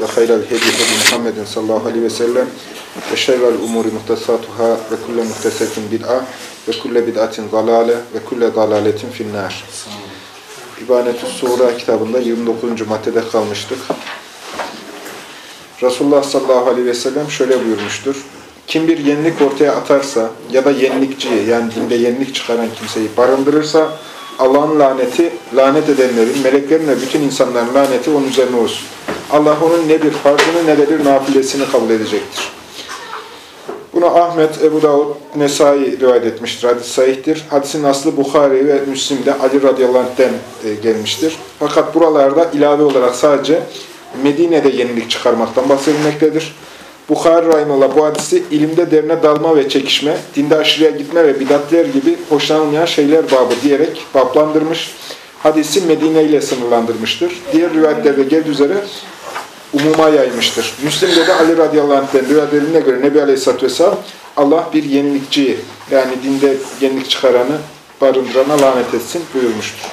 ve hayral hedi hedi Muhammedin sallallahu aleyhi ve sellem ve şerrel umuri muhtesatuhâ ve kulle muhtesetin bid'a ve kulle bid'atin zalale ve kulle zalaletin finnâr. İbanetü Sura kitabında 29. maddede kalmıştık. Resulullah sallallahu aleyhi ve sellem şöyle buyurmuştur. Kim bir yenilik ortaya atarsa ya da yenilikçi yani dinde yenilik çıkaran kimseyi barındırırsa Allah'ın laneti, lanet edenlerin, meleklerin ve bütün insanların laneti onun üzerine olsun. Allah onun ne bir farzını ne de bir nafilesini kabul edecektir. Bunu Ahmet, Ebu Davud, Nesai rivayet etmiştir. Hadis sahihtir. Hadisin aslı Bukhari ve Müslim'de Ali radıyallahu anh'den e, gelmiştir. Fakat buralarda ilave olarak sadece Medine'de yenilik çıkarmaktan bahsedilmektedir. Bukhari Rahimullah bu hadisi ilimde derine dalma ve çekişme, dinde aşırıya gitme ve bidatler gibi hoşlanılmayan şeyler babı diyerek bablandırmış. Hadisi Medine ile sınırlandırmıştır. Diğer rivayetlerde geldiği üzere umuma yaymıştır. Müslim'de de Ali radıyallahu anh'den rivayet edildiğine göre Nebi Aleyhisselatü Vesselam Allah bir yenilikçiyi yani dinde yenilik çıkaranı barındırana lanet etsin buyurmuştur.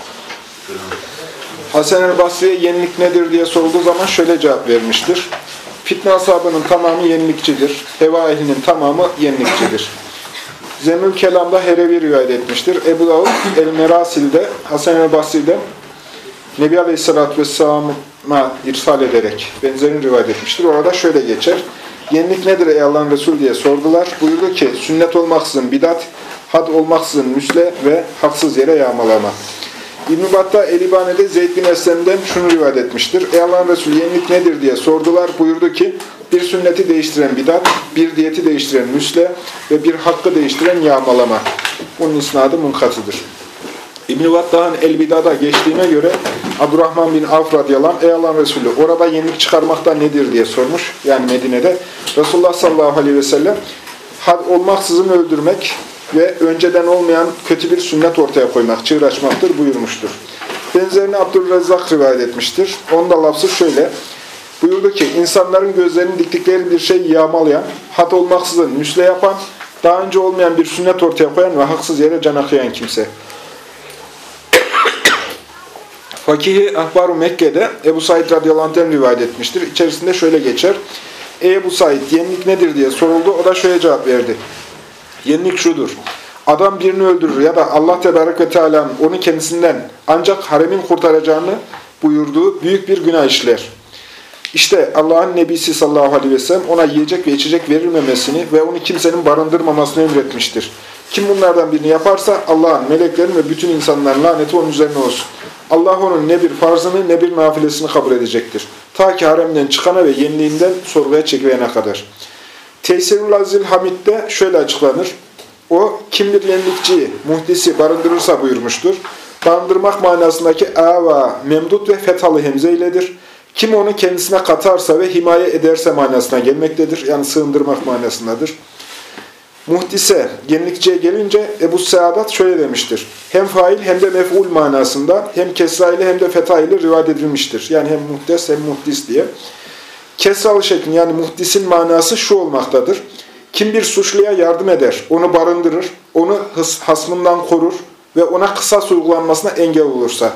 Hasan el Basri'ye yenilik nedir diye sorulduğu zaman şöyle cevap vermiştir. Fitne ashabının tamamı yenilikçidir. Heva ehlinin tamamı yenilikçidir. Zemül Kelam'da Herevi rivayet etmiştir. Ebu Davud El-Merasil'de Hasan el-Basri'de Nebi Aleyhisselatü Vesselam'a irsal ederek benzerini rivayet etmiştir. Orada şöyle geçer. Yenilik nedir ey Allah'ın Resulü diye sordular. Buyurdu ki sünnet olmaksızın bidat, had olmaksızın müsle ve haksız yere yağmalama. İbn-i Battah Elibane'de Zeyd bin Eslem'den şunu rivayet etmiştir. Ey Allah'ın Resulü yenilik nedir diye sordular. Buyurdu ki bir sünneti değiştiren bidat, bir diyeti değiştiren müsle ve bir hakkı değiştiren yağmalama. Bunun isnadı munkatıdır. İbn-i Battah'ın El-Bida'da geçtiğine göre Abdurrahman bin Avf radıyallahu Ey Allah'ın Resulü orada yenilik çıkarmakta nedir diye sormuş. Yani Medine'de. Resulullah sallallahu aleyhi ve sellem had olmaksızın öldürmek, ve önceden olmayan kötü bir sünnet ortaya koymak, çığır açmaktır buyurmuştur. Benzerini Abdülrezzak rivayet etmiştir. Onda lafzı şöyle. Buyurdu ki, insanların gözlerini diktikleri bir şey yağmalayan, hat olmaksızın müsle yapan, daha önce olmayan bir sünnet ortaya koyan ve haksız yere can akıyan kimse. Fakihi Ahbar-ı Mekke'de Ebu Said radıyallahu anh'den rivayet etmiştir. İçerisinde şöyle geçer. Ebu Said, yenilik nedir diye soruldu. O da şöyle cevap verdi. Yenilik şudur. Adam birini öldürür ya da Allah Tebarek ve Teala'nın onu kendisinden ancak haremin kurtaracağını buyurduğu büyük bir günah işler. İşte Allah'ın Nebisi sallallahu aleyhi ve sellem ona yiyecek ve içecek verilmemesini ve onu kimsenin barındırmamasını emretmiştir. Kim bunlardan birini yaparsa Allah'ın, meleklerin ve bütün insanların laneti onun üzerine olsun. Allah onun ne bir farzını ne bir nafilesini kabul edecektir. Ta ki haremden çıkana ve yeniliğinden sorguya çekilene kadar. Tesirül Azil Hamid'de şöyle açıklanır. O kim bir yenilikçiyi, muhdisi barındırırsa buyurmuştur. Barındırmak manasındaki ava, memdut ve fethalı hemze iledir. Kim onu kendisine katarsa ve himaye ederse manasına gelmektedir. Yani sığındırmak manasındadır. Muhdise, yenilikçiye gelince Ebu Saadat şöyle demiştir. Hem fail hem de mef'ul manasında hem kesra ile hem de fetha ile rivayet edilmiştir. Yani hem muhdes hem muhdis diye. Kesralı şeklin yani muhdisin manası şu olmaktadır. Kim bir suçluya yardım eder, onu barındırır, onu hasmından korur ve ona kısas uygulanmasına engel olursa.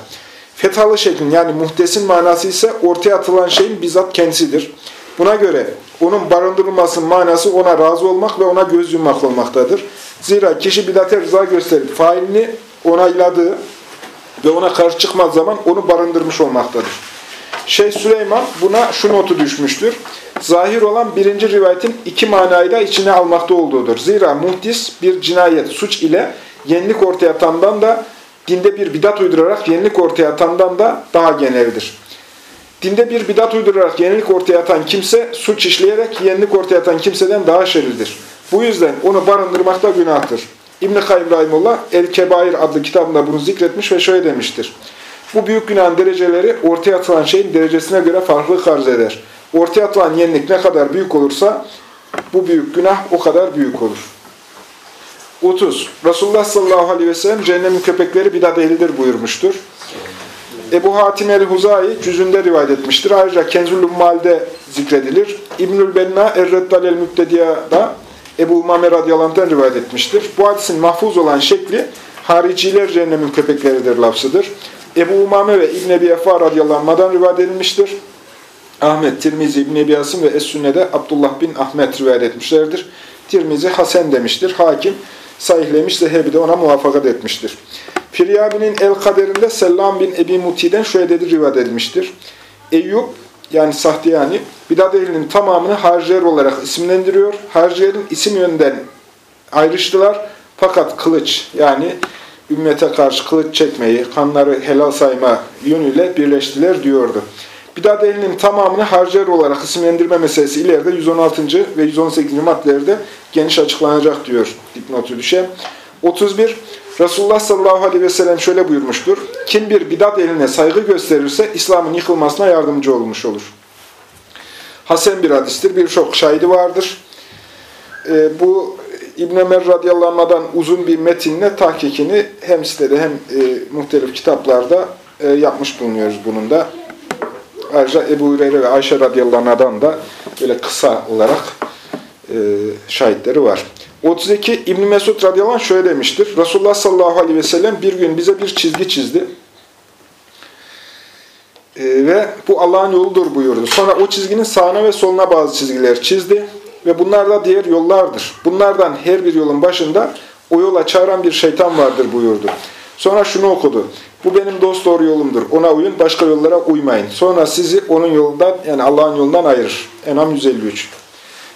Fethalı şeklin yani muhtesin manası ise ortaya atılan şeyin bizzat kendisidir. Buna göre onun barındırılmasının manası ona razı olmak ve ona göz yummak olmaktadır. Zira kişi bidate rıza gösterip failini onayladığı ve ona karşı çıkmaz zaman onu barındırmış olmaktadır. Şeyh Süleyman buna şu notu düşmüştür. Zahir olan birinci rivayetin iki manayı da içine almakta olduğudur. Zira muhdis bir cinayet, suç ile yenilik ortaya atandan da dinde bir bidat uydurarak yenilik ortaya atandan da daha geneldir. Dinde bir bidat uydurarak yenilik ortaya atan kimse suç işleyerek yenilik ortaya atan kimseden daha şerlidir. Bu yüzden onu barındırmak da günahtır. İbn-i Kayyum Rahimullah El-Kebair adlı kitabında bunu zikretmiş ve şöyle demiştir. Bu büyük günahın dereceleri ortaya atılan şeyin derecesine göre farklılık arz eder. Ortaya atılan yenilik ne kadar büyük olursa bu büyük günah o kadar büyük olur. 30. Resulullah sallallahu aleyhi ve sellem cehennemin köpekleri bidat ehlidir buyurmuştur. Ebu Hatim el-Huzayi cüzünde rivayet etmiştir. Ayrıca Kenzul Ummal'de zikredilir. İbnül Benna Er-Reddal el-Mübtediya'da Ebu Umame radıyallahu rivayet etmiştir. Bu hadisin mahfuz olan şekli hariciler cehennemin köpekleridir lafzıdır. Ebu Umame ve İbn Ebi Efa radıyallahu rivayet edilmiştir. Ahmet, Tirmizi, İbn Ebi Asım ve Es-Sünne'de Abdullah bin Ahmet rivayet etmişlerdir. Tirmizi Hasan demiştir. Hakim sahihlemiş, Zehebi de ona muvaffakat etmiştir. Firyabi'nin El Kader'inde Sellam bin Ebi Muti'den şöyle dedi rivayet edilmiştir. Eyüp yani Sahtiyani bidat ehlinin tamamını harciler olarak isimlendiriyor. Harcilerin isim yönden ayrıştılar. Fakat kılıç yani ümmete karşı kılıç çekmeyi, kanları helal sayma yönüyle birleştiler diyordu. Bidat ehlinin tamamını harciler olarak isimlendirme meselesi ileride 116. ve 118. maddelerde geniş açıklanacak diyor dipnotu düşe. 31. Resulullah sallallahu aleyhi ve sellem şöyle buyurmuştur. Kim bir bidat eline saygı gösterirse İslam'ın yıkılmasına yardımcı olmuş olur. Hasen bir hadistir. Birçok şahidi vardır. E, bu İbn Ömer radıyallahu uzun bir metinle tahkikini hem sitede hem e, muhtelif kitaplarda e, yapmış bulunuyoruz bunun da. Ayrıca Ebu Hureyre ve Ayşe radıyallahu da böyle kısa olarak e, şahitleri var. 32 İbn Mesud radıyallahu anh şöyle demiştir. Resulullah sallallahu aleyhi ve sellem bir gün bize bir çizgi çizdi. E, ve bu Allah'ın yoludur buyurdu. Sonra o çizginin sağına ve soluna bazı çizgiler çizdi. Ve bunlar da diğer yollardır. Bunlardan her bir yolun başında o yola çağıran bir şeytan vardır buyurdu. Sonra şunu okudu. Bu benim dost doğru yolumdur. Ona uyun, başka yollara uymayın. Sonra sizi onun yolundan, yani Allah'ın yolundan ayırır. Enam 153.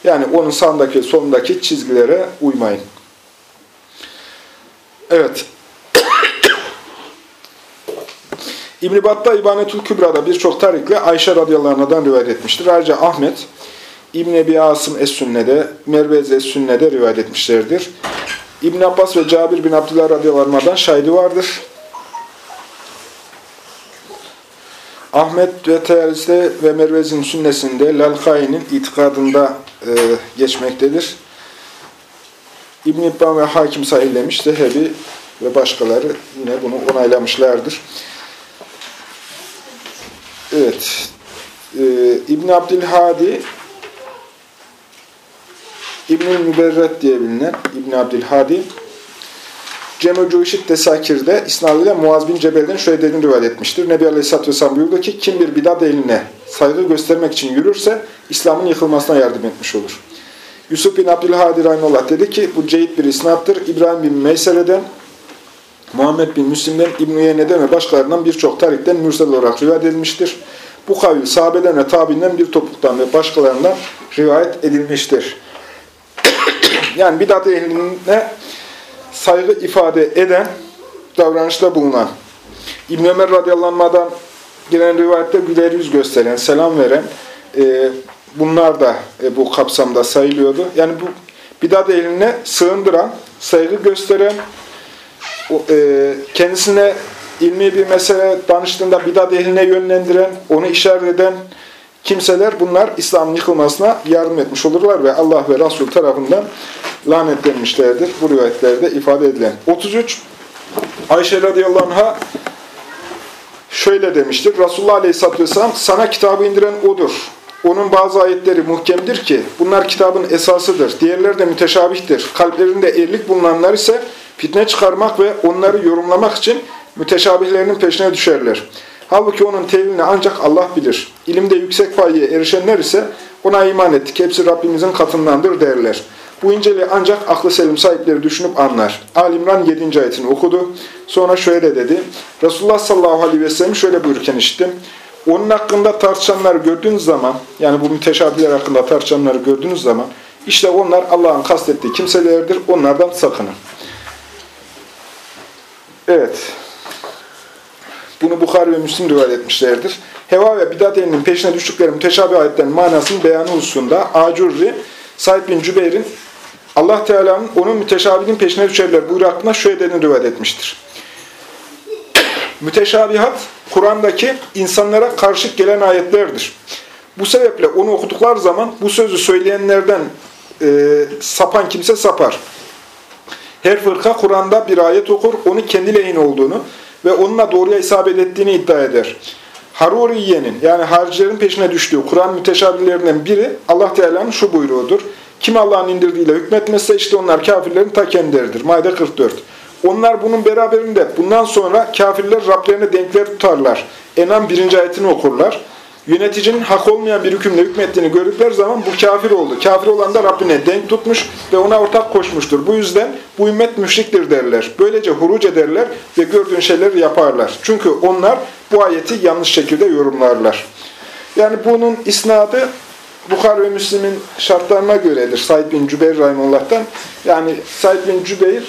Yani onun sağındaki, solundaki çizgilere uymayın. Evet. İbn-i Battah İbanetül Kübra'da birçok tarikle Ayşe radıyallahu anh'dan rivayet etmiştir. Ayrıca Ahmet, İbn Ebi Asım Es-Sünne'de, Mervez Es-Sünne'de rivayet etmişlerdir. İbn Abbas ve Cabir bin Abdullah radıyallahu anh'dan şahidi vardır. Ahmet ve Teyaris'te ve Mervez'in sünnesinde Lalkai'nin itikadında e, geçmektedir. İbn-i İbban ve Hakim sahillemiş, Zehebi ve başkaları yine bunu onaylamışlardır. Evet, e, İbn-i Abdülhadi, İbn-i Müberret diye bilinen İbn-i Abdülhadi, Cem-i Cuşit Desakir'de isnadıyla Muaz bin Cebel'den şöyle dediğini rivayet etmiştir. Nebi Aleyhisselatü Vesselam buyurdu ki kim bir bidat eline saygı göstermek için yürürse İslam'ın yıkılmasına yardım etmiş olur. Yusuf bin Abdülhadi Rahimullah dedi ki bu cehit bir isnattır. İbrahim bin Meysere'den, Muhammed bin Müslim'den, İbn-i Yene'den ve başkalarından birçok tarikten mürsel olarak rivayet edilmiştir. Bu kavil sahabeden ve tabinden bir topluluktan ve başkalarından rivayet edilmiştir. Yani bidat ehline saygı ifade eden davranışta bulunan, İbn Ömer radıyallahu gelen rivayette güler yüz gösteren, selam veren, e, bunlar da e, bu kapsamda sayılıyordu. Yani bu bidat eline sığındıran, saygı gösteren, o, e, kendisine ilmi bir mesele danıştığında bidat ehline yönlendiren, onu işaret eden kimseler bunlar İslam'ın yıkılmasına yardım etmiş olurlar ve Allah ve Resul tarafından lanetlenmişlerdir. Bu rivayetlerde ifade edilen. 33 Ayşe radıyallahu anh'a şöyle demiştir. Resulullah aleyhisselatü vesselam sana kitabı indiren odur. Onun bazı ayetleri muhkemdir ki bunlar kitabın esasıdır. Diğerleri de müteşabihtir. Kalplerinde erlik bulunanlar ise fitne çıkarmak ve onları yorumlamak için müteşabihlerinin peşine düşerler. Halbuki onun tevilini ancak Allah bilir. İlimde yüksek payeye erişenler ise ona iman ettik. Hepsi Rabbimizin katındandır derler. Bu inceliği ancak aklı selim sahipleri düşünüp anlar. Alimran 7. ayetini okudu. Sonra şöyle dedi. Resulullah sallallahu aleyhi ve sellem şöyle buyururken işittim. Onun hakkında tartışanları gördüğünüz zaman, yani bu müteşabiler hakkında tartışanları gördüğünüz zaman, işte onlar Allah'ın kastettiği kimselerdir. Onlardan sakının. Evet. Bunu Bukhari ve Müslim rivayet etmişlerdir. Heva ve bidat elinin peşine düştükleri müteşabih ayetlerin manasının beyanı hususunda Acurri, Said bin Cübeyr'in Allah Teala'nın onun müteşabihinin peşine düşerler buyruğu hakkında şöyle dediğini rivayet etmiştir. Müteşabihat, Kur'an'daki insanlara karışık gelen ayetlerdir. Bu sebeple onu okudukları zaman bu sözü söyleyenlerden e, sapan kimse sapar. Her fırka Kur'an'da bir ayet okur, onu kendi lehine olduğunu ve onunla doğruya isabet ettiğini iddia eder. Haruriye'nin yani haricilerin peşine düştüğü Kur'an müteşabihlerinden biri Allah Teala'nın şu buyruğudur. Kim Allah'ın indirdiğiyle hükmetmezse işte onlar kafirlerin ta kendileridir. Maide 44. Onlar bunun beraberinde bundan sonra kafirler Rablerine denkler tutarlar. Enam birinci ayetini okurlar. Yöneticinin hak olmayan bir hükümle hükmettiğini gördükleri zaman bu kafir oldu. Kafir olan da Rabbine denk tutmuş ve ona ortak koşmuştur. Bu yüzden bu ümmet müşriktir derler. Böylece huruc ederler ve gördüğün şeyleri yaparlar. Çünkü onlar bu ayeti yanlış şekilde yorumlarlar. Yani bunun isnadı Bukhar ve Müslim'in şartlarına göredir. Said bin Cübeyr Rahimullah'tan. Yani Said bin Cübeyr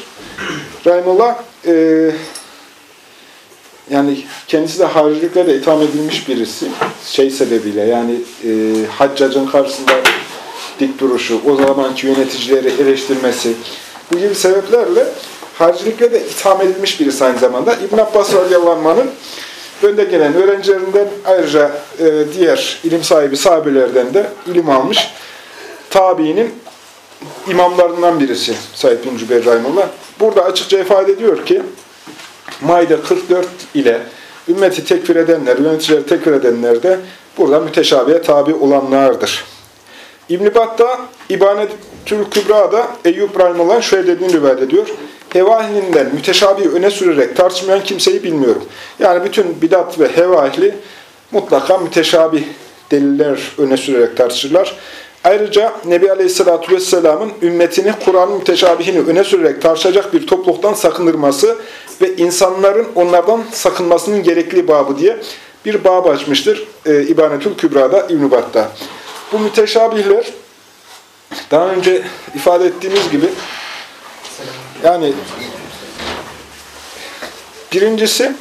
Rahimullah e, yani kendisi de haricilikle de itham edilmiş birisi. Şey sebebiyle yani e, haccacın karşısında dik duruşu, o zamanki yöneticileri eleştirmesi bu gibi sebeplerle haricilikle de itham edilmiş birisi aynı zamanda. İbn Abbas radıyallahu anh'ın önde gelen öğrencilerinden ayrıca e, diğer ilim sahibi sahabelerden de ilim almış. Tabiinin imamlarından birisi Said bin Cübeyr. Burada açıkça ifade ediyor ki Maide 44 ile ümmeti tekfir edenler, yöneticileri tekfir edenler de burada müteşabihe tabi olanlardır. İbn-i Battah, İbanetül Kübra'da Eyyub Rahimullah şöyle dediğini rivayet ediyor. Heva ehlinden müteşabihi öne sürerek tartışmayan kimseyi bilmiyorum. Yani bütün bidat ve heva ehli mutlaka müteşabih deliller öne sürerek tartışırlar. Ayrıca Nebi Aleyhisselatü Vesselam'ın ümmetini Kur'an'ın müteşabihini öne sürerek tartışacak bir topluluktan sakındırması ve insanların onlardan sakınmasının gerekli babı diye bir bab açmıştır e, İbanetül Kübra'da İbn-i Bat'ta. Bu müteşabihler daha önce ifade ettiğimiz gibi yani birincisi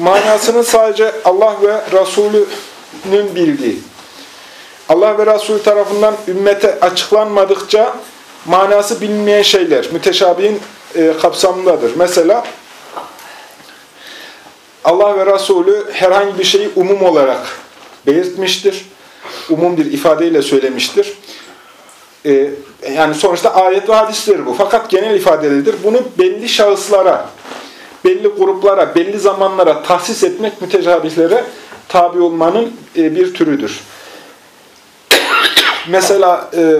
manasını sadece Allah ve Resulü'nün bildiği. Allah ve Resulü tarafından ümmete açıklanmadıkça manası bilinmeyen şeyler müteşabihin e, kapsamındadır. Mesela Allah ve Resulü herhangi bir şeyi umum olarak belirtmiştir. Umum bir ifadeyle söylemiştir. Ee, yani sonuçta ayet ve hadisleri bu. Fakat genel ifadelidir. Bunu belli şahıslara, belli gruplara, belli zamanlara tahsis etmek mütecabihlere tabi olmanın e, bir türüdür. Mesela e,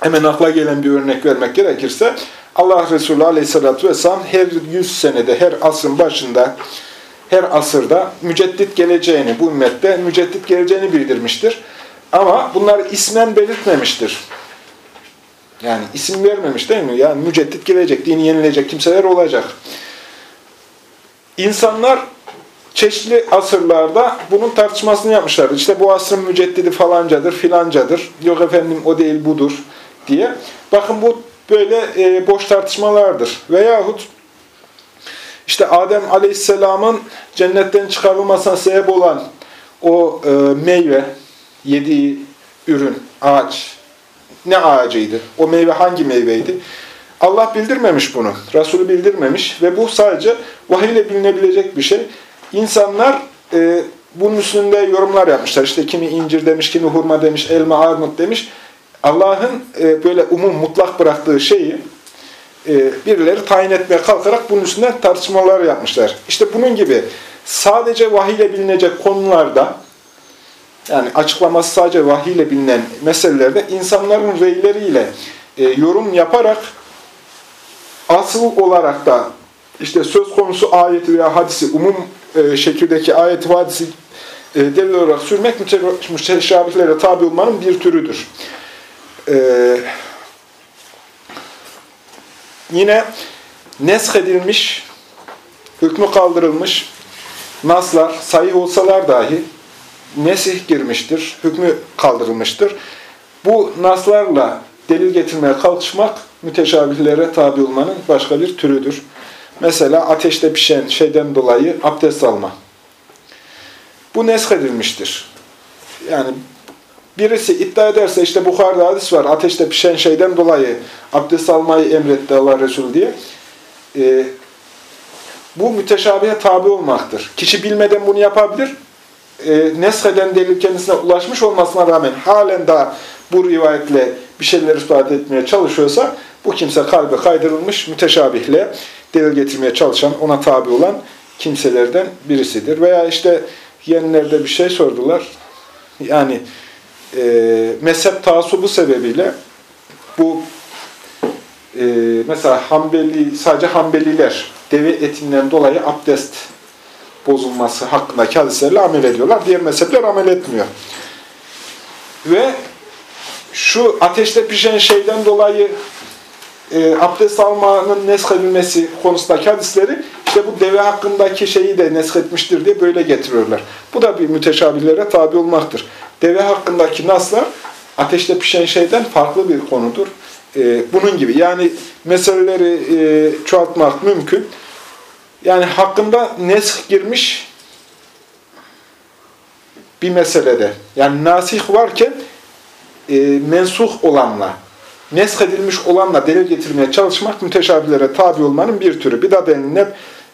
hemen akla gelen bir örnek vermek gerekirse Allah Resulü Aleyhisselatü Vesselam her yüz senede, her asrın başında, her asırda müceddit geleceğini, bu ümmette müceddit geleceğini bildirmiştir. Ama bunları ismen belirtmemiştir. Yani isim vermemiş değil mi? Yani müceddit gelecek, dini yenilecek kimseler olacak. İnsanlar çeşitli asırlarda bunun tartışmasını yapmışlardır. İşte bu asrın müceddidi falancadır, filancadır. Yok efendim o değil budur diye. Bakın bu böyle e, boş tartışmalardır. Veyahut işte Adem Aleyhisselam'ın cennetten çıkarılmasına sebep olan o e, meyve, yediği ürün, ağaç, ne ağacıydı? O meyve hangi meyveydi? Allah bildirmemiş bunu. Resulü bildirmemiş ve bu sadece vahiy ile bilinebilecek bir şey. İnsanlar e, bunun üstünde yorumlar yapmışlar. İşte kimi incir demiş, kimi hurma demiş, elma, armut demiş. Allah'ın e, böyle umum mutlak bıraktığı şeyi e, birileri tayin etmeye kalkarak bunun üstünde tartışmalar yapmışlar. İşte bunun gibi sadece vahiy ile bilinecek konularda yani açıklaması sadece vahiy ile bilinen meselelerde insanların reyleriyle e, yorum yaparak asıl olarak da işte söz konusu ayeti veya hadisi umum e, şekildeki ayeti ve hadisi e, delil olarak sürmek müteşabihlere tabi olmanın bir türüdür. E, yine nesk edilmiş, hükmü kaldırılmış naslar, sayı olsalar dahi nesih girmiştir, hükmü kaldırılmıştır. Bu naslarla delil getirmeye kalkışmak müteşabihlere tabi olmanın başka bir türüdür. Mesela ateşte pişen şeyden dolayı abdest alma. Bu nesk edilmiştir. Yani birisi iddia ederse işte Bukhari'de hadis var ateşte pişen şeyden dolayı abdest almayı emretti Allah Resulü diye. E, bu müteşabihe tabi olmaktır. Kişi bilmeden bunu yapabilir e, nesheden delil kendisine ulaşmış olmasına rağmen halen daha bu rivayetle bir şeyler ispat etmeye çalışıyorsa bu kimse kalbe kaydırılmış müteşabihle delil getirmeye çalışan, ona tabi olan kimselerden birisidir. Veya işte yenilerde bir şey sordular. Yani e, mezhep taasubu sebebiyle bu e, mesela Hanbeli, sadece Hanbeliler deve etinden dolayı abdest bozulması hakkındaki hadislerle amel ediyorlar. Diğer mezhepler amel etmiyor. Ve şu ateşte pişen şeyden dolayı e, abdest almanın neshedilmesi konusundaki hadisleri işte bu deve hakkındaki şeyi de neshetmiştir diye böyle getiriyorlar. Bu da bir müteşabihlere tabi olmaktır. Deve hakkındaki naslar ateşte pişen şeyden farklı bir konudur. E, bunun gibi yani meseleleri e, çoğaltmak mümkün. Yani hakkında nesh girmiş bir meselede. Yani nasih varken e, mensuh olanla, nesk edilmiş olanla delil getirmeye çalışmak müteşabihlere tabi olmanın bir türü. De hep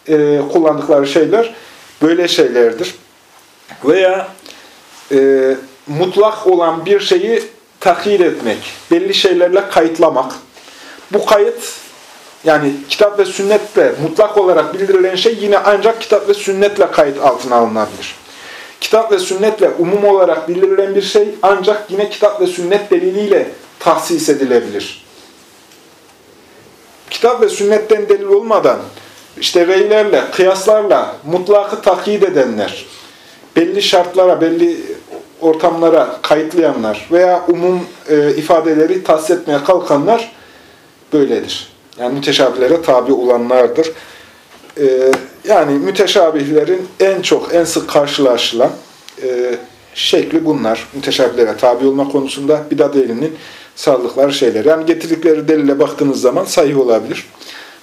e, kullandıkları şeyler böyle şeylerdir. Veya e, mutlak olan bir şeyi takhir etmek, belli şeylerle kayıtlamak. Bu kayıt yani kitap ve sünnetle mutlak olarak bildirilen şey yine ancak kitap ve sünnetle kayıt altına alınabilir. Kitap ve sünnetle umum olarak bildirilen bir şey ancak yine kitap ve sünnet deliliyle tahsis edilebilir. Kitap ve sünnetten delil olmadan işte reylerle, kıyaslarla mutlakı takyit edenler, belli şartlara, belli ortamlara kayıtlayanlar veya umum e, ifadeleri tahsis etmeye kalkanlar böyledir. Yani müteşabihlere tabi olanlardır. Ee, yani müteşabihlerin en çok, en sık karşılaşılan e, şekli bunlar. Müteşabihlere tabi olma konusunda bidat ehlinin sağladıkları şeyler. Yani getirdikleri delile baktığınız zaman sahih olabilir.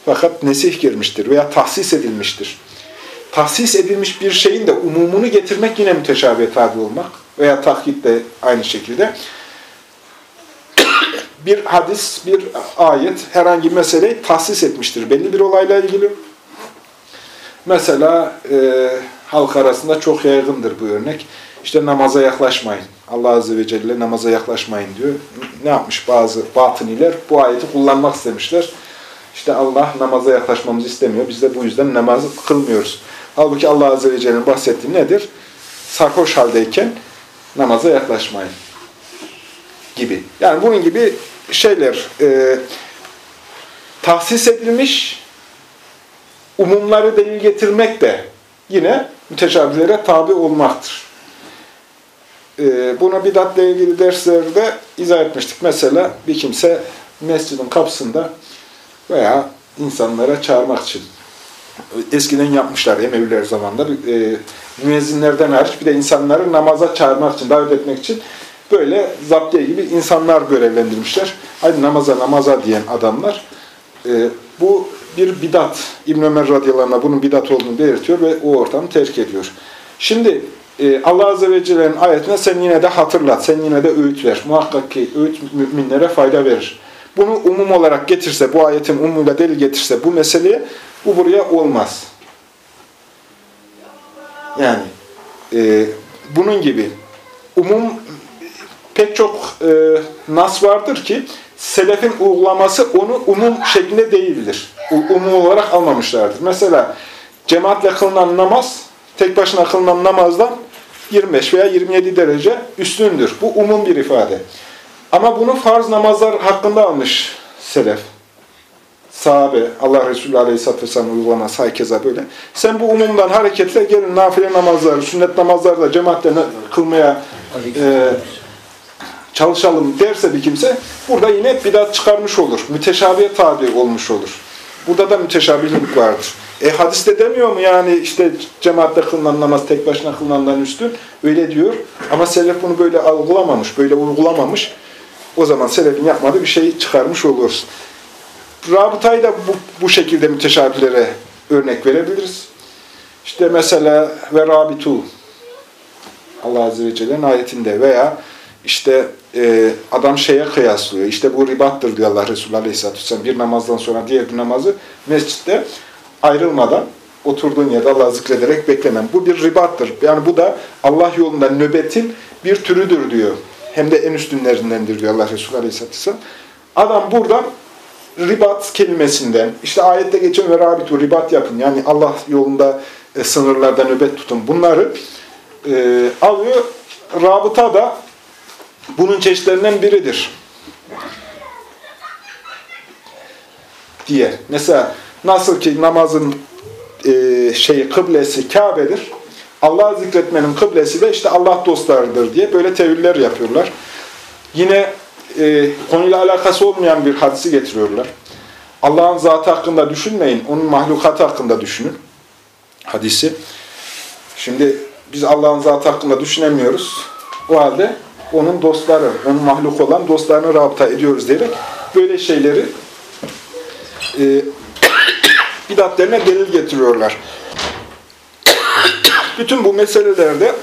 Fakat nesih girmiştir veya tahsis edilmiştir. Tahsis edilmiş bir şeyin de umumunu getirmek yine müteşabihe tabi olmak veya tahkik de aynı şekilde bir hadis, bir ayet herhangi bir meseleyi tahsis etmiştir. Belli bir olayla ilgili. Mesela e, halk arasında çok yaygındır bu örnek. İşte namaza yaklaşmayın. Allah Azze ve Celle namaza yaklaşmayın diyor. Ne yapmış bazı batıniler? Bu ayeti kullanmak istemişler. İşte Allah namaza yaklaşmamızı istemiyor. Biz de bu yüzden namazı kılmıyoruz. Halbuki Allah Azze ve Celle'nin bahsettiği nedir? Sarhoş haldeyken namaza yaklaşmayın gibi. Yani bunun gibi şeyler e, tahsis edilmiş umumları delil getirmek de yine müteşabihlere tabi olmaktır. E, bunu bidatla ilgili derslerde izah etmiştik. Mesela bir kimse mescidin kapısında veya insanlara çağırmak için eskiden yapmışlar Emeviler zamanında e, müezzinlerden hariç bir de insanları namaza çağırmak için, davet etmek için Böyle zaptiye gibi insanlar görevlendirmişler. Hadi namaza namaza diyen adamlar. E, bu bir bidat. İbn Ömer radıyallahu bunun bidat olduğunu belirtiyor ve o ortamı terk ediyor. Şimdi Allah Azze ve Celle'nin ayetine sen yine de hatırlat, sen yine de öğüt ver. Muhakkak ki öğüt müminlere fayda verir. Bunu umum olarak getirse, bu ayetin umumuyla delil getirse bu meseleye, bu buraya olmaz. Yani e, bunun gibi umum pek çok e, nas vardır ki selefin uygulaması onu umum şeklinde değildir. Umum olarak almamışlardır. Mesela cemaatle kılınan namaz tek başına kılınan namazdan 25 veya 27 derece üstündür. Bu umum bir ifade. Ama bunu farz namazlar hakkında almış selef. Sahabe, Allah Resulü Aleyhisselatü Vesselam uygulaması herkese böyle. Sen bu umumdan hareketle gelin nafile namazları, sünnet namazları da cemaatle kılmaya e, çalışalım derse bir kimse burada yine bidat çıkarmış olur. Müteşabihe tabi olmuş olur. Burada da müteşabihlik vardır. E hadiste demiyor mu yani işte cemaatte kılınan namaz tek başına kılınandan üstün? Öyle diyor. Ama selef bunu böyle algılamamış, böyle uygulamamış. O zaman selefin yapmadığı bir şey çıkarmış oluruz. Rabıtayı da bu, bu şekilde müteşabihlere örnek verebiliriz. İşte mesela ve rabitu Allah Azze ve Celle'nin ayetinde veya işte e, adam şeye kıyaslıyor. İşte bu ribattır diyor Allah Resulü Aleyhisselatü Vesselam. Bir namazdan sonra diğer bir namazı mescitte ayrılmadan oturduğun yerde Allah'ı zikrederek beklemem. Bu bir ribattır. Yani bu da Allah yolunda nöbetin bir türüdür diyor. Hem de en üstünlerindendir diyor Allah Resulü Aleyhisselatü Vesselam. Adam buradan ribat kelimesinden, işte ayette geçen ve rabitu ribat yapın. Yani Allah yolunda e, sınırlarda nöbet tutun. Bunları e, alıyor. Rabıta da bunun çeşitlerinden biridir. Diye. Mesela nasıl ki namazın e, şeyi kıblesi Kabe'dir. Allah'ı zikretmenin kıblesi de işte Allah dostlarıdır diye böyle teviller yapıyorlar. Yine e, konuyla alakası olmayan bir hadisi getiriyorlar. Allah'ın zatı hakkında düşünmeyin, onun mahlukatı hakkında düşünün. Hadisi. Şimdi biz Allah'ın zatı hakkında düşünemiyoruz. O halde onun dostları, onun mahluk olan dostlarını rabıta ediyoruz diyerek böyle şeyleri e, bidatlerine delil getiriyorlar. Bütün bu meselelerde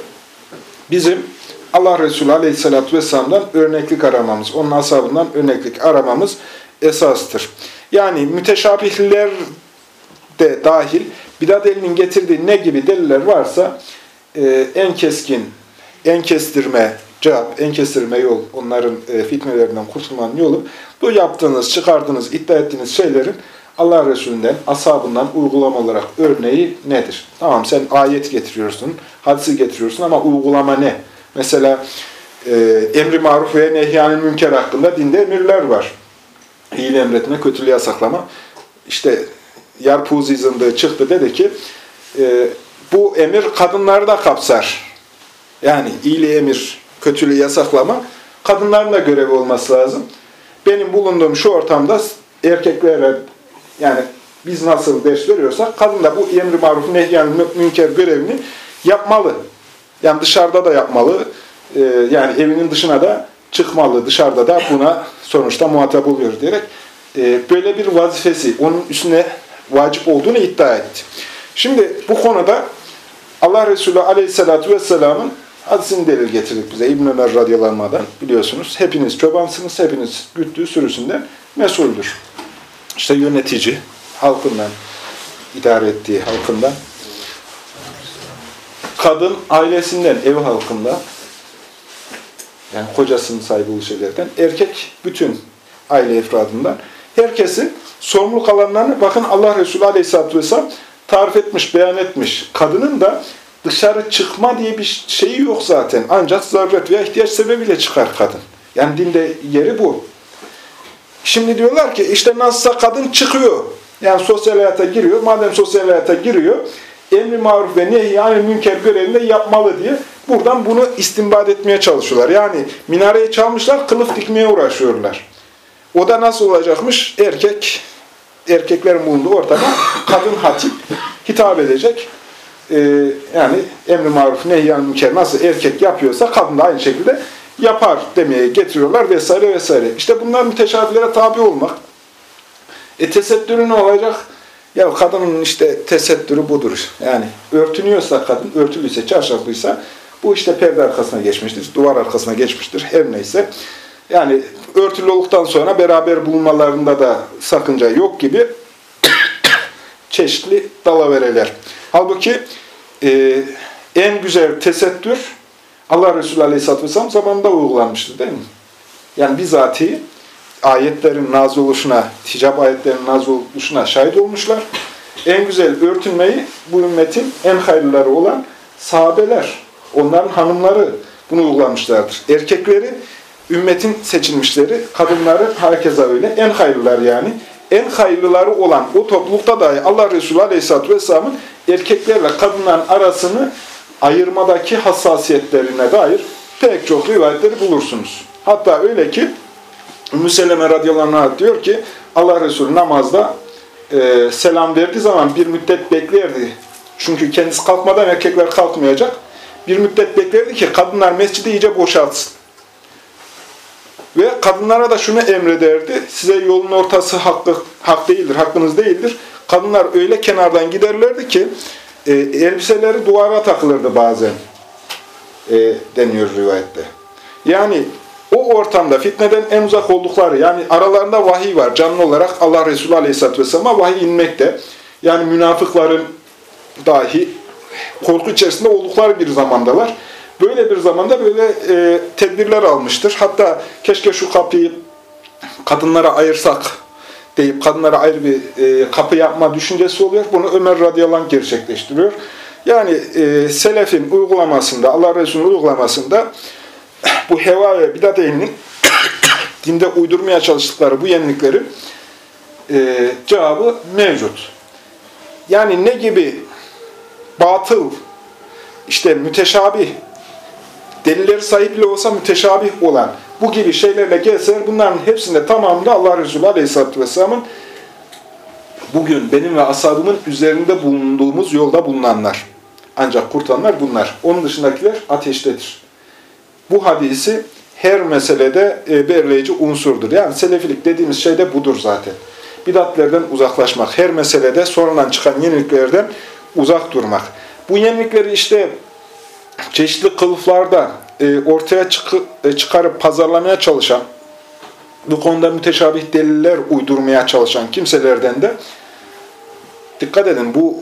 bizim Allah Resulü Aleyhisselatü Vesselam'dan örneklik aramamız, onun ashabından örneklik aramamız esastır. Yani müteşabihler de dahil bidat elinin getirdiği ne gibi deliller varsa e, en keskin, en kestirme cevap, en kestirme yol, onların e, fitnelerinden kurtulmanın yolu bu yaptığınız, çıkardığınız, iddia ettiğiniz şeylerin Allah Resulü'nden, ashabından uygulama olarak örneği nedir? Tamam sen ayet getiriyorsun, hadisi getiriyorsun ama uygulama ne? Mesela e, emri maruf ve nehyanil münker hakkında dinde emirler var. İyiliği emretme, kötülüğü yasaklama. İşte Yarpuzi zındığı çıktı dedi ki e, bu emir kadınları da kapsar. Yani iyiliği emir, kötülüğü yasaklama kadınların da görevi olması lazım. Benim bulunduğum şu ortamda erkeklere yani biz nasıl ders veriyorsak kadın da bu emri maruf nehyan münker görevini yapmalı. Yani dışarıda da yapmalı. Ee, yani evinin dışına da çıkmalı. Dışarıda da buna sonuçta muhatap oluyor diyerek e, böyle bir vazifesi onun üstüne vacip olduğunu iddia etti. Şimdi bu konuda Allah Resulü Aleyhisselatü Vesselam'ın hadisini delil getirdik bize. İbn Ömer radyalanmadan biliyorsunuz. Hepiniz çobansınız, hepiniz güttüğü sürüsünden mesuldür. İşte yönetici, halkından, idare ettiği halkından, kadın ailesinden, ev halkından, yani kocasının olduğu şeylerden, erkek bütün aile efradından, herkesin sorumluluk alanlarını, bakın Allah Resulü Aleyhisselatü Vesselam tarif etmiş, beyan etmiş. Kadının da dışarı çıkma diye bir şeyi yok zaten. Ancak zaruret veya ihtiyaç sebebiyle çıkar kadın. Yani dinde yeri bu. Şimdi diyorlar ki işte nasılsa kadın çıkıyor. Yani sosyal hayata giriyor. Madem sosyal hayata giriyor, emri maruf ve nehi yani münker görevini de yapmalı diye buradan bunu istinbat etmeye çalışıyorlar. Yani minareyi çalmışlar, kılıf dikmeye uğraşıyorlar. O da nasıl olacakmış? Erkek, erkeklerin bulunduğu ortada kadın hatip hitap edecek. Ee, yani emri maruf nehyan münker nasıl erkek yapıyorsa kadın da aynı şekilde yapar demeye getiriyorlar vesaire vesaire. İşte bunlar müteşabihlere tabi olmak. E tesettürü ne olacak? Ya kadının işte tesettürü budur. Yani örtünüyorsa kadın, örtülüyse, çarşaflıysa bu işte perde arkasına geçmiştir, duvar arkasına geçmiştir, her neyse. Yani örtülü olduktan sonra beraber bulunmalarında da sakınca yok gibi çeşitli dalavereler. Halbuki e, en güzel tesettür Allah Resulü Aleyhisselatü Vesselam zamanında uygulanmıştır değil mi? Yani bizatihi ayetlerin nazil oluşuna, ticap ayetlerin nazil oluşuna şahit olmuşlar. En güzel örtünmeyi bu ümmetin en hayırlıları olan sahabeler, onların hanımları bunu uygulamışlardır. Erkekleri ümmetin seçilmişleri, kadınları herkese öyle. En hayırlılar yani. En hayırlıları olan o toplulukta dahi Allah Resulü Aleyhisselatü Vesselam'ın erkeklerle kadınların arasını ayırmadaki hassasiyetlerine dair pek çok rivayetleri bulursunuz. Hatta öyle ki Ümmü Seleme radıyallahu anh diyor ki Allah Resulü namazda e, selam verdiği zaman bir müddet beklerdi. Çünkü kendisi kalkmadan erkekler kalkmayacak. Bir müddet beklerdi ki kadınlar mescidi iyice boşaltsın. Ve kadınlara da şunu emrederdi. Size yolun ortası hakkı, hak değildir, hakkınız değildir. Kadınlar öyle kenardan giderlerdi ki e, elbiseleri duvara takılırdı bazen e, deniyor rivayette. Yani o ortamda fitneden en uzak oldukları, yani aralarında vahiy var. Canlı olarak Allah Resulü Aleyhisselatü Vesselam'a vahiy inmekte. Yani münafıkların dahi korku içerisinde oldukları bir zamandalar. Böyle bir zamanda böyle e, tedbirler almıştır. Hatta keşke şu kapıyı kadınlara ayırsak deyip kadınlara ayrı bir e, kapı yapma düşüncesi oluyor. Bunu Ömer radıyallahu anh gerçekleştiriyor. Yani e, selefin uygulamasında, Allah Resulü'nün uygulamasında bu heva ve bidat ehlinin dinde uydurmaya çalıştıkları bu yeniliklerin e, cevabı mevcut. Yani ne gibi batıl, işte müteşabih, delilleri sahip bile olsa müteşabih olan bu gibi şeylerle gelseler bunların hepsinde tamamında Allah Resulü Aleyhisselatü Vesselam'ın bugün benim ve ashabımın üzerinde bulunduğumuz yolda bulunanlar. Ancak kurtulanlar bunlar. Onun dışındakiler ateştedir. Bu hadisi her meselede e, belirleyici unsurdur. Yani selefilik dediğimiz şey de budur zaten. Bidatlerden uzaklaşmak, her meselede sonradan çıkan yeniliklerden uzak durmak. Bu yenilikleri işte çeşitli kılıflarda e, ortaya e, çıkarıp pazarlamaya çalışan, bu konuda müteşabih deliller uydurmaya çalışan kimselerden de dikkat edin bu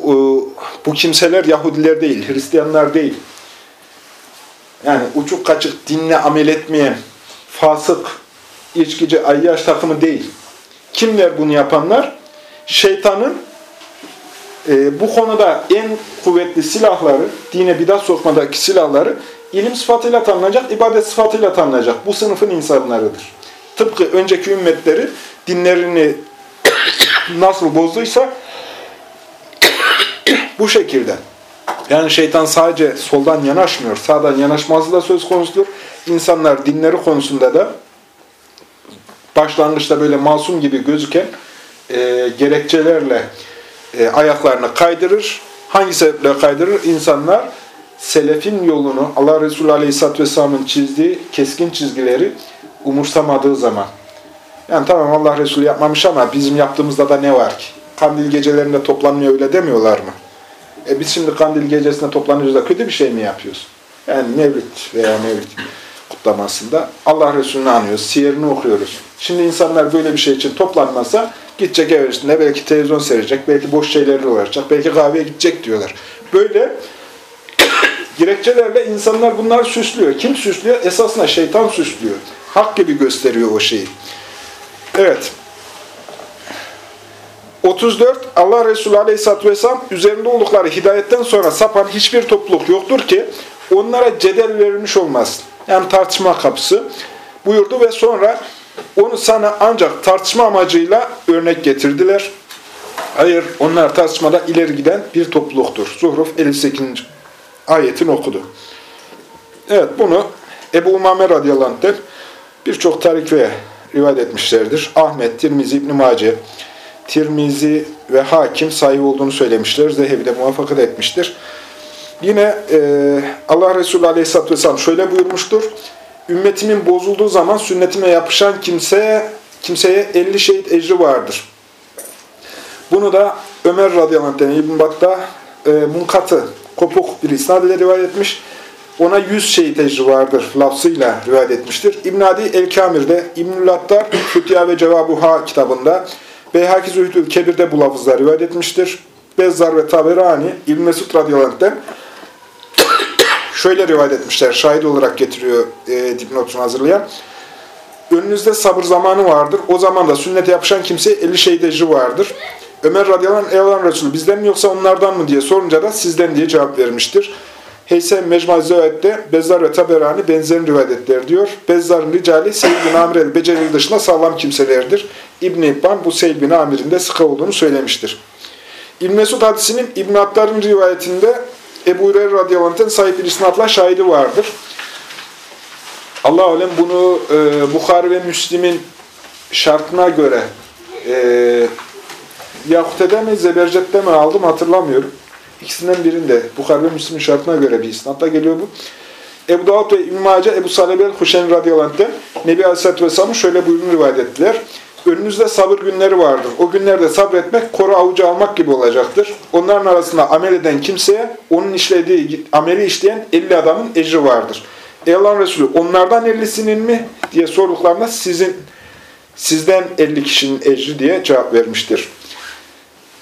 bu kimseler Yahudiler değil, Hristiyanlar değil. Yani uçuk kaçık dinle amel etmeyen, fasık, içkici, ayyaş takımı değil. Kimler bunu yapanlar? Şeytanın e, bu konuda en kuvvetli silahları, dine bidat sokmadaki silahları ilim sıfatıyla tanınacak, ibadet sıfatıyla tanınacak. Bu sınıfın insanlarıdır. Tıpkı önceki ümmetleri dinlerini nasıl bozduysa bu şekilde. Yani şeytan sadece soldan yanaşmıyor, sağdan yanaşması da söz konusudur. İnsanlar dinleri konusunda da başlangıçta böyle masum gibi gözüken e, gerekçelerle e, ayaklarını kaydırır. Hangi sebeple kaydırır? İnsanlar selefin yolunu, Allah Resulü Aleyhisselatü Vesselam'ın çizdiği keskin çizgileri umursamadığı zaman. Yani tamam Allah Resulü yapmamış ama bizim yaptığımızda da ne var ki? Kandil gecelerinde toplanmıyor öyle demiyorlar mı? E biz şimdi kandil gecesinde toplanıyoruz da kötü bir şey mi yapıyoruz? Yani Mevlid veya Mevlid kutlamasında Allah Resulü'nü anıyoruz, siyerini okuyoruz. Şimdi insanlar böyle bir şey için toplanmasa gidecek ev üstünde belki televizyon seyredecek, belki boş şeylerle uğraşacak, belki kahveye gidecek diyorlar. Böyle gerekçelerle insanlar bunları süslüyor. Kim süslüyor? Esasında şeytan süslüyor. Hak gibi gösteriyor o şeyi. Evet. 34. Allah Resulü Aleyhisselatü Vesselam üzerinde oldukları hidayetten sonra sapan hiçbir topluluk yoktur ki onlara cedel verilmiş olmaz. Yani tartışma kapısı buyurdu ve sonra onu sana ancak tartışma amacıyla örnek getirdiler. Hayır, onlar tartışmada ileri giden bir topluluktur. Zuhruf 58. ayetin okudu. Evet, bunu Ebu Umame radıyallahu anh'ten birçok tarik ve rivayet etmişlerdir. Ahmet, Tirmizi, İbn-i Mace, Tirmizi ve Hakim sahih olduğunu söylemişler. Zehebi de muvaffakat etmiştir. Yine e, Allah Resulü Aleyhisselatü Vesselam şöyle buyurmuştur. Ümmetimin bozulduğu zaman sünnetime yapışan kimseye, kimseye 50 şehit ecri vardır. Bunu da Ömer radıyallahu anh İbn Battah e, munkatı, kopuk bir isnad ile rivayet etmiş. Ona 100 şehit ecri vardır lafzıyla rivayet etmiştir. İbn Adi El-Kamir'de, İbnül Attar Fütya ve Cevabuha kitabında Beyhaki Zühdül Kebir'de bu lafızlar rivayet etmiştir. Bezzar ve Taberani İbn Mesud radıyallahu anh'den şöyle rivayet etmişler. Şahit olarak getiriyor e, dipnotunu hazırlayan. Önünüzde sabır zamanı vardır. O zaman da sünnete yapışan kimse eli şeydeci vardır. Ömer radıyallahu anh, Evlan Resulü bizden mi yoksa onlardan mı diye sorunca da sizden diye cevap vermiştir. Heysem Mecmaz Zövet'te Bezzar ve Taberani benzerini rivayet ettiler diyor. Bezzar'ın ricali Seyyid bin Amir el-Beceril dışında sağlam kimselerdir. İbn-i İbban bu Seyyid bin Amir'in de sıkı olduğunu söylemiştir. İbn Mesud hadisinin İbn Attar'ın rivayetinde Ebu Hureyre radıyallahu anh'ten sahip isnatla şahidi vardır. Allah alem bunu e, Bukhari ve Müslim'in şartına göre e, Yakut'ede mi Zebercet'te mi aldım hatırlamıyorum. İkisinden birinde Bukhari ve Müslim'in şartına göre bir isnatla geliyor bu. Ebu Davud ve İbn-i Ebu Salebe el-Huşen radıyallahu anh'ten Nebi Aleyhisselatü Vesselam'ın şöyle buyruğunu rivayet ettiler. Önünüzde sabır günleri vardır. O günlerde sabretmek koru avucu almak gibi olacaktır. Onların arasında amel eden kimseye onun işlediği ameli işleyen 50 adamın ecri vardır. Ey Allah'ın Resulü onlardan 50'sinin mi diye sorduklarında sizin sizden 50 kişinin ecri diye cevap vermiştir.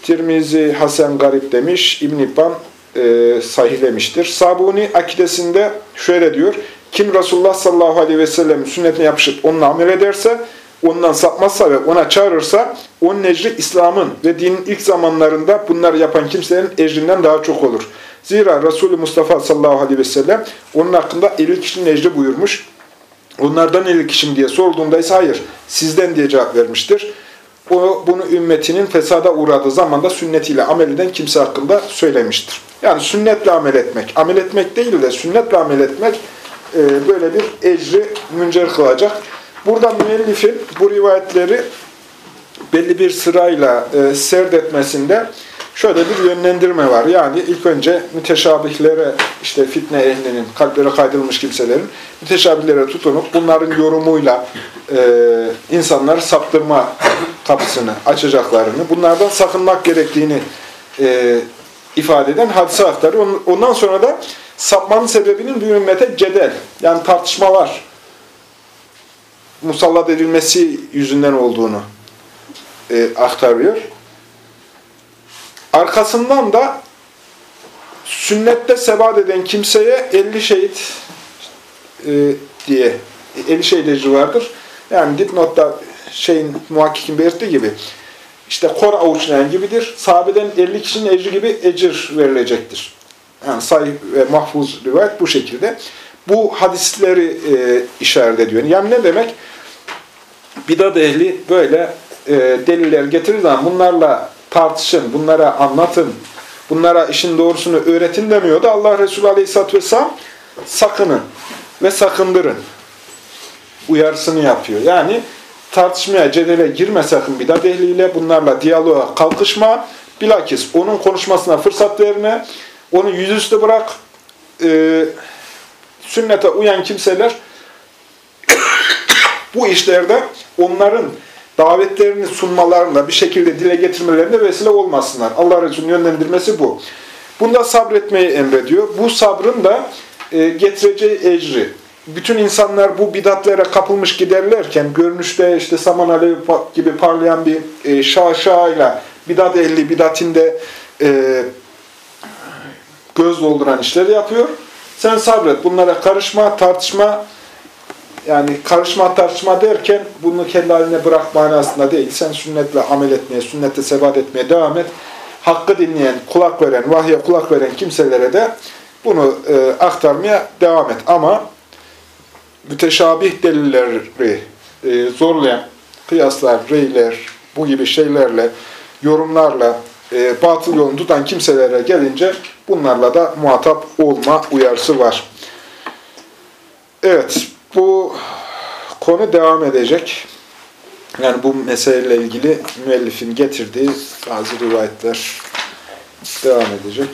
Tirmizi Hasan Garip demiş, İbn İbban e, sahihlemiştir. Sabuni akidesinde şöyle diyor, kim Resulullah sallallahu aleyhi ve sellem sünnetine yapışıp onunla amel ederse, ondan sapmazsa ve ona çağırırsa, onun ecri İslam'ın ve dinin ilk zamanlarında bunları yapan kimsenin ecrinden daha çok olur. Zira Resulü Mustafa sallallahu aleyhi ve sellem onun hakkında 50 kişinin ecri buyurmuş. Onlardan 50 kişim diye sorduğunda ise hayır, sizden diye cevap vermiştir. o, bunu ümmetinin fesada uğradığı zamanda sünnetiyle amel eden kimse hakkında söylemiştir. Yani sünnetle amel etmek, amel etmek değil de sünnetle amel etmek e, böyle bir ecri müncer kılacak. Burada müellifin bu rivayetleri belli bir sırayla e, serdetmesinde şöyle bir yönlendirme var. Yani ilk önce müteşabihlere, işte fitne ehlinin, kalplere kaydırılmış kimselerin müteşabihlere tutunup bunların yorumuyla e, insanları saptırma kapısını açacaklarını, bunlardan sakınmak gerektiğini e, ifade eden hadise aktarıyor. Ondan sonra da sapmanın sebebinin bir ümmete cedel, yani tartışmalar musallat edilmesi yüzünden olduğunu e, aktarıyor. Arkasından da sünnette sebat eden kimseye 50 şehit e, diye 50 şehit ecri vardır. Yani dipnotta şeyin muhakkikin belirttiği gibi işte kor avuçlayan gibidir. Sahabeden 50 kişinin ecri gibi ecir verilecektir. Yani sayı ve mahfuz rivayet bu şekilde. Bu hadisleri e, işaret ediyor. Yani ne demek? Bidat ehli böyle e, deliller getirir zaman bunlarla tartışın, bunlara anlatın, bunlara işin doğrusunu öğretin demiyordu. Allah Resulü Aleyhisselatü Vesselam sakının ve sakındırın uyarısını yapıyor. Yani tartışmaya, cedele girme sakın bidat ehliyle, bunlarla diyaloğa kalkışma, bilakis onun konuşmasına fırsat verme, onu yüzüstü bırak, e, sünnete uyan kimseler bu işlerde onların davetlerini sunmalarında bir şekilde dile getirmelerinde vesile olmasınlar. Allah Resulü'nün yönlendirmesi bu. Bunda sabretmeyi emrediyor. Bu sabrın da e, getireceği ecri. Bütün insanlar bu bidatlere kapılmış giderlerken, görünüşte işte saman alevi gibi parlayan bir e, şaşayla bidat ehli bidatinde e, göz dolduran işleri yapıyor. Sen sabret. Bunlara karışma, tartışma, yani karışma tartışma derken bunu kendi haline bırak manasında değil. Sen sünnetle amel etmeye, sünnette sebat etmeye devam et. Hakkı dinleyen, kulak veren, vahye kulak veren kimselere de bunu e, aktarmaya devam et. Ama müteşabih delilleri e, zorlayan kıyaslar, reyler, bu gibi şeylerle, yorumlarla e, batıl yolunu tutan kimselere gelince bunlarla da muhatap olma uyarısı var. Evet, bu konu devam edecek. Yani bu meseleyle ilgili müellifin getirdiği bazı rivayetler devam edecek.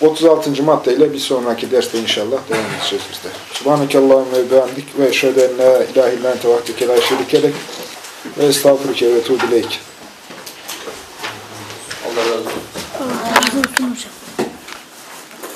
36. maddeyle bir sonraki derste inşallah devam edeceğiz biz de. Subhaneke Allahümme ve behamdik ve eşhedü en la ilahe illan tevahdike la şerikelek ve estağfurüke ve tuğbileyk. Allah razı olsun. Allah razı olsun hocam.